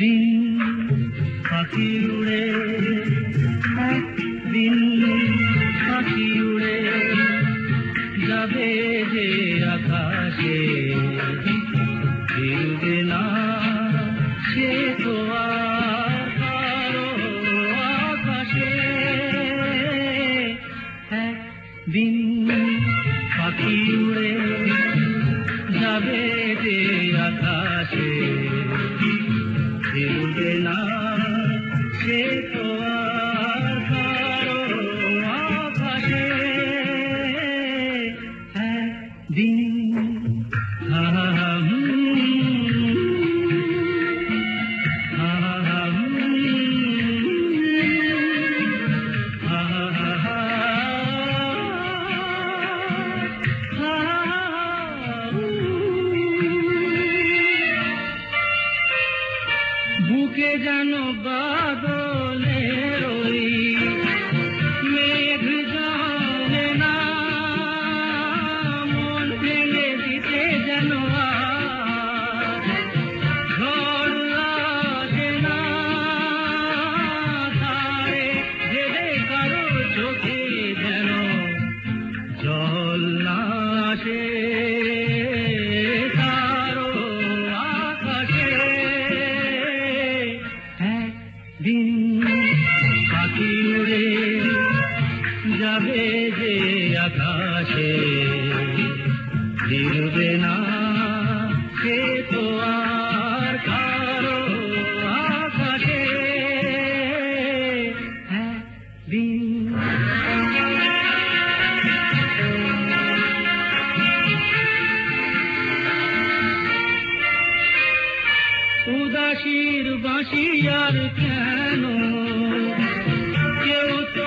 দিন পাখি উড়ে দিন পাখি উড়ে যাবে যে আকাশে। ফিরবে না সে তো আর একদিন পাখি উড়ে যাবে যে আকাশে। ফিরবে না সে তো আকাশে। একদিন হা হা বুকে যেন বাদলের যাবে যে আকাশে। ফিরবে না সে তো আর কারও আকাশে। দিন উদাসীর বাঁশি আর কেন? কেউ তো